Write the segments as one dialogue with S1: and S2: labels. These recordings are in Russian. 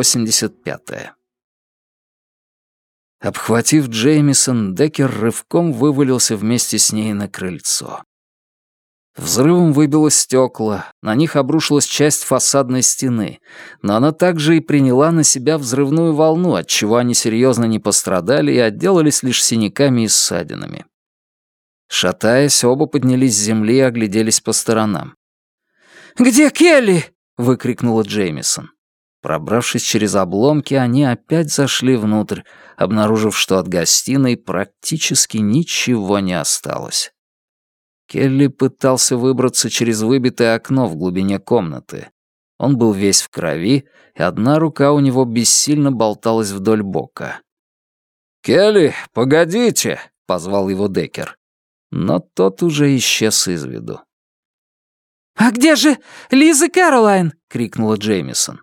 S1: 85. Обхватив Джеймисон, Деккер рывком вывалился вместе с ней на крыльцо. Взрывом выбило стекла, на них обрушилась часть фасадной стены, но она также и приняла на себя взрывную волну, отчего они серьезно не пострадали и отделались лишь синяками и ссадинами. Шатаясь, оба поднялись с земли и огляделись по сторонам.
S2: «Где Келли?»
S1: — выкрикнула Джеймисон. Пробравшись через обломки, они опять зашли внутрь, обнаружив, что от гостиной практически ничего не осталось. Келли пытался выбраться через выбитое окно в глубине комнаты. Он был весь в крови, и одна рука у него бессильно болталась вдоль бока.
S3: «Келли, погодите!» — позвал его Деккер.
S1: Но тот уже исчез из виду.
S2: «А где же Лиза Кэролайн?» — крикнула
S1: Джеймисон.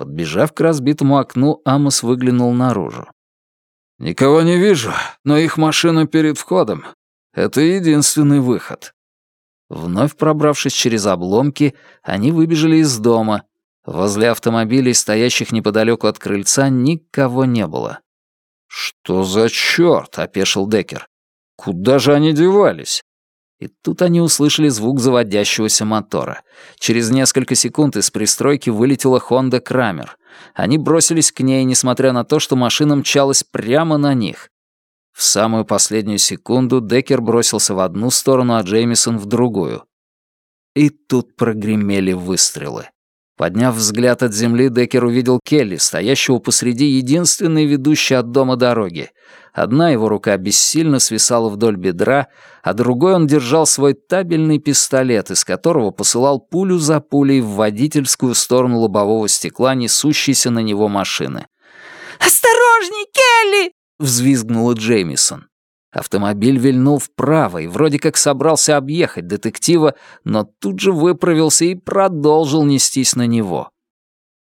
S1: Подбежав к разбитому окну, Амос выглянул наружу.
S3: «Никого не вижу, но их машина перед входом. Это единственный выход».
S1: Вновь пробравшись через обломки, они выбежали из дома. Возле автомобилей, стоящих неподалеку от крыльца, никого не было.
S3: «Что за чёрт?» — опешил Деккер. «Куда же они девались?»
S1: И тут они услышали звук заводящегося мотора. Через несколько секунд из пристройки вылетела Хонда Крамер. Они бросились к ней, несмотря на то, что машина мчалась прямо на них. В самую последнюю секунду Деккер бросился в одну сторону, а Джеймисон в другую. И тут прогремели выстрелы. Подняв взгляд от земли, Деккер увидел Келли, стоящего посреди единственной ведущей от дома дороги. Одна его рука бессильно свисала вдоль бедра, а другой он держал свой табельный пистолет, из которого посылал пулю за пулей в водительскую сторону лобового стекла, несущейся на него машины.
S2: «Осторожней, Келли!»
S1: — взвизгнула Джеймисон. Автомобиль вильнул вправо и вроде как собрался объехать детектива, но тут же выправился и продолжил нестись на него.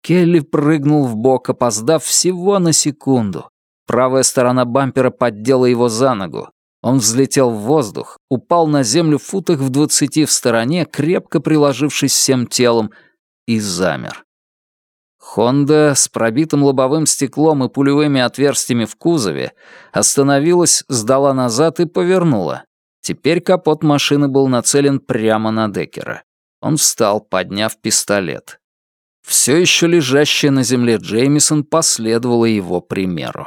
S1: Келли прыгнул в бок, опоздав всего на секунду. Правая сторона бампера поддела его за ногу. Он взлетел в воздух, упал на землю в футах в двадцати в стороне, крепко приложившись всем телом, и замер. Хонда с пробитым лобовым стеклом и пулевыми отверстиями в кузове остановилась, сдала назад и повернула. Теперь капот машины был нацелен прямо на Деккера. Он встал, подняв пистолет. Все еще лежащая на земле Джеймисон последовала его примеру.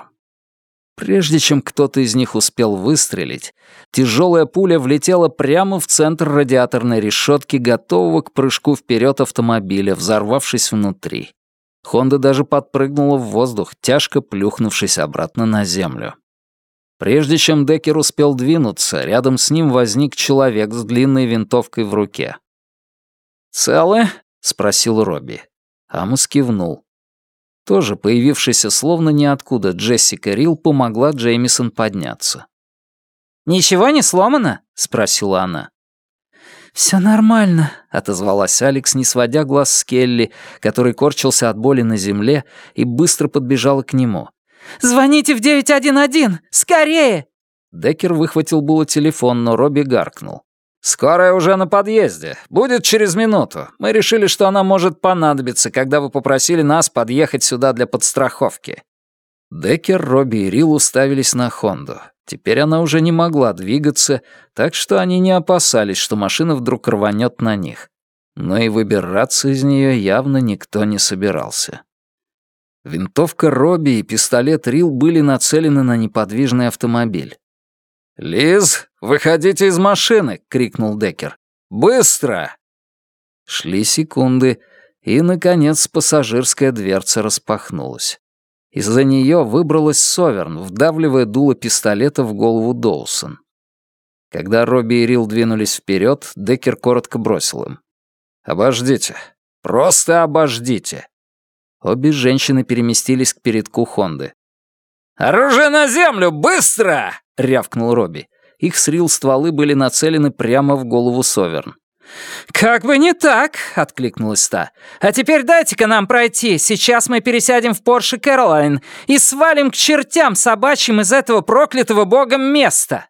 S1: Прежде чем кто-то из них успел выстрелить, тяжелая пуля влетела прямо в центр радиаторной решетки, готового к прыжку вперед автомобиля, взорвавшись внутри. Хонда даже подпрыгнула в воздух, тяжко плюхнувшись обратно на землю. Прежде чем Деккер успел двинуться, рядом с ним возник человек с длинной винтовкой в руке. «Целы?» — спросил Робби. Амос кивнул. Тоже появившаяся словно ниоткуда Джессика Рил помогла Джеймисон подняться.
S2: «Ничего не сломано?»
S1: — спросила она.
S2: «Все нормально», —
S1: отозвалась Алекс, не сводя глаз с Келли, который корчился от боли на земле, и быстро подбежала к нему.
S2: «Звоните в 911! Скорее!»
S1: Деккер выхватил было телефон, но Робби гаркнул.
S3: «Скорая уже на подъезде. Будет через минуту. Мы решили, что она может понадобиться, когда вы попросили нас подъехать сюда для подстраховки».
S1: Деккер, Робби и Рил уставились на Хонду. Теперь она уже не могла двигаться, так что они не опасались, что машина вдруг рванет на них. Но и выбираться из нее явно никто не собирался. Винтовка Робби и пистолет Рил были нацелены на неподвижный автомобиль.
S3: «Лиз, выходите из машины!» — крикнул Деккер. «Быстро!»
S1: Шли секунды, и, наконец, пассажирская дверца распахнулась. Из-за нее выбралась Соверн, вдавливая дуло пистолета в голову Доусон. Когда Робби и Рил двинулись вперед, Деккер коротко бросил им. «Обождите. Просто обождите». Обе женщины переместились к передку Хонды.
S3: «Оружие на землю! Быстро!» — рявкнул Робби.
S1: Их с Рил стволы были нацелены прямо в голову Соверн.
S2: «Как бы не так!» — откликнулась та. «А теперь дайте-ка нам пройти. Сейчас мы пересядем в Порше Кэролайн и свалим к чертям собачьим из этого проклятого богом места!»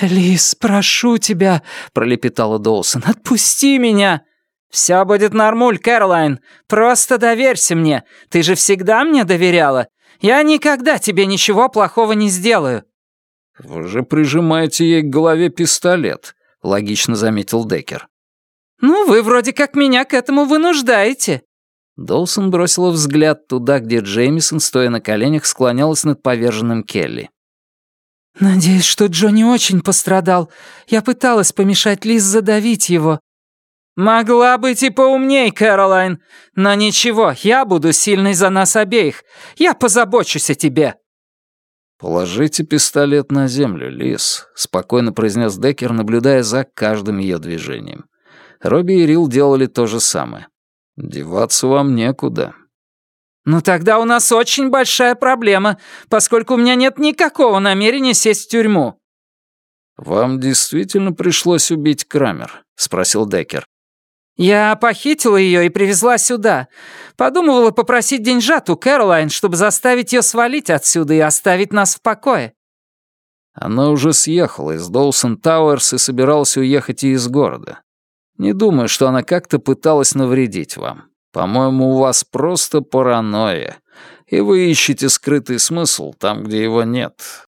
S2: «Лис, прошу тебя!» — пролепетала Доусон. «Отпусти меня!» «Все будет нормуль, Кэролайн. Просто доверься мне. Ты же всегда мне доверяла. Я никогда тебе ничего плохого не сделаю».
S1: «Вы же прижимаете ей к голове пистолет», — логично заметил Деккер.
S2: «Ну, вы вроде как меня к этому вынуждаете».
S1: Доусон бросила взгляд туда, где Джеймисон, стоя на коленях, склонялась над поверженным Келли.
S2: «Надеюсь, что Джо не очень пострадал. Я пыталась помешать Лиз задавить его». «Могла быть и поумней, Кэролайн. Но ничего, я буду сильной за нас обеих. Я позабочусь о тебе».
S1: «Положите пистолет на землю, Лиз», — спокойно произнес Деккер, наблюдая за каждым ее движением. Робби и Рил делали то же самое. «Деваться вам некуда».
S2: «Ну тогда у нас очень большая проблема, поскольку у меня нет никакого намерения сесть в тюрьму».
S1: «Вам действительно пришлось убить Крамер?» — спросил Деккер.
S2: «Я похитила ее и привезла сюда. Подумывала попросить деньжат у Кэролайн, чтобы заставить ее свалить отсюда и оставить нас в покое».
S1: Она уже съехала из Доусон Тауэрс и собиралась уехать и из города. Не думаю, что она как-то пыталась навредить вам. По-моему, у вас просто паранойя, и вы ищете скрытый смысл там, где его нет.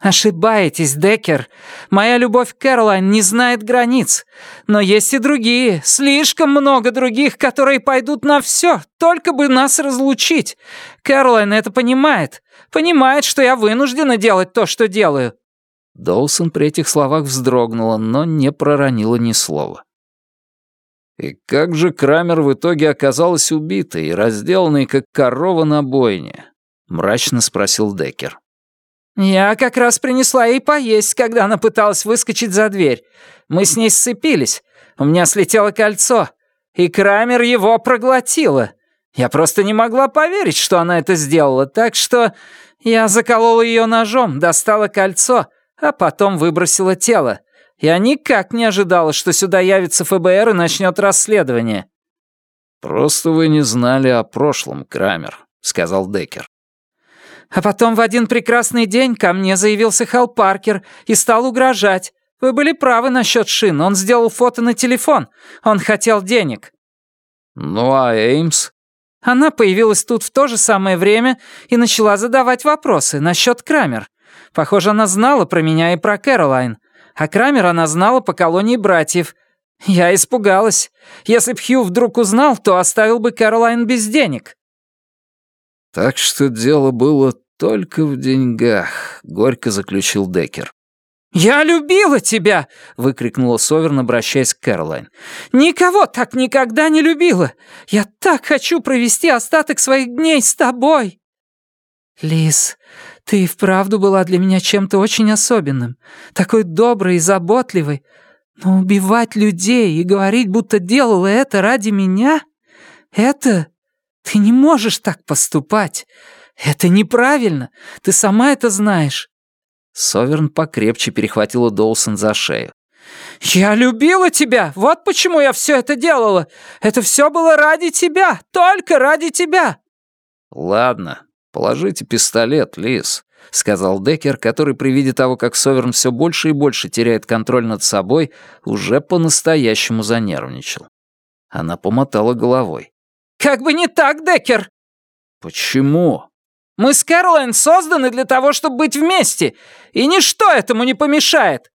S2: «Ошибаетесь, Деккер. Моя любовь к Кэролайн не знает границ. Но есть и другие, слишком много других, которые пойдут на все, только бы нас разлучить. Кэролайн это понимает. Понимает, что я вынуждена делать то, что делаю».
S1: Доусон при этих словах вздрогнула, но не проронила ни слова. И как же Крамер в итоге оказалась убитой и разделанной, как корова на бойне? Мрачно спросил Деккер.
S2: «Я как раз принесла ей поесть, когда она пыталась выскочить за дверь. Мы с ней сцепились. У меня слетело кольцо, и Крамер его проглотила. Я просто не могла поверить, что она это сделала, так что я заколола ее ножом, достала кольцо, а потом выбросила тело. Я никак не ожидала, что сюда явится ФБР и начнет расследование».
S1: «Просто вы не знали о прошлом, Крамер», — сказал Деккер.
S2: А потом в один прекрасный день ко мне заявился Хал Паркер и стал угрожать. Вы были правы насчет шин, он сделал фото на телефон. Он хотел денег».
S1: «Ну а Эймс?»
S2: Она появилась тут в то же самое время и начала задавать вопросы насчет Крамер. Похоже, она знала про меня и про Кэролайн. А Крамер она знала по колонии братьев. Я испугалась. Если б Хью вдруг узнал, то оставил бы Кэролайн без денег.
S1: «Так что дело было только в деньгах», — горько заключил Деккер.
S2: «Я любила тебя!» — выкрикнула Соверн, обращаясь к Кэролайн. «Никого так никогда не любила! Я так хочу провести остаток своих дней с тобой!» «Лис, ты и вправду была для меня чем-то очень особенным, такой доброй и заботливой. Но убивать людей и говорить, будто делала это ради меня, это ты не можешь так поступать. Это неправильно. Ты сама это знаешь».
S1: Соверн покрепче перехватила Доусон за шею.
S2: «Я любила тебя! Вот почему я все это делала! Это все было ради тебя! Только ради тебя!»
S1: «Ладно, положите пистолет, Лис», — сказал Деккер, который при виде того, как Соверн все больше и больше теряет контроль над собой, уже по-настоящему занервничал. Она помотала головой.
S2: «Как бы не так, Деккер!»
S1: «Почему?»
S2: «Мы с Кэролайн созданы для того, чтобы быть вместе, и ничто этому не помешает!»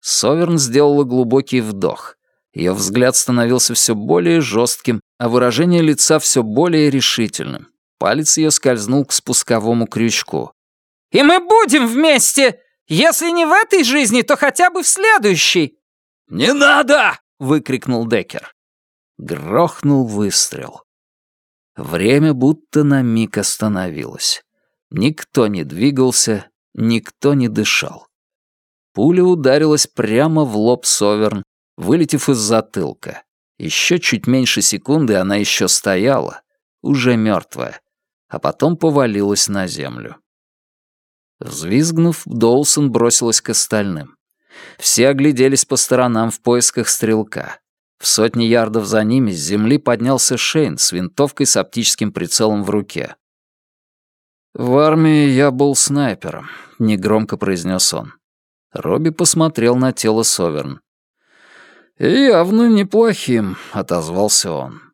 S1: Соверн сделала глубокий вдох. Ее взгляд становился все более жестким, а выражение лица все более решительным. Палец ее скользнул к спусковому крючку.
S2: «И мы будем вместе! Если не в этой жизни, то хотя бы в следующей!»
S1: «Не надо!» — выкрикнул Деккер. Грохнул выстрел. Время будто на миг остановилось. Никто не двигался, никто не дышал. Пуля ударилась прямо в лоб Соверн, вылетев из затылка. Еще чуть меньше секунды она еще стояла, уже мертвая, а потом повалилась на землю. Взвизгнув, Доусон бросилась к остальным. Все огляделись по сторонам в поисках стрелка. В сотни ярдов за ними с земли поднялся Шейн с винтовкой с оптическим прицелом в руке. «В армии я был снайпером», — негромко произнес он. Робби посмотрел на тело Соверн. «Явно неплохим», — отозвался он.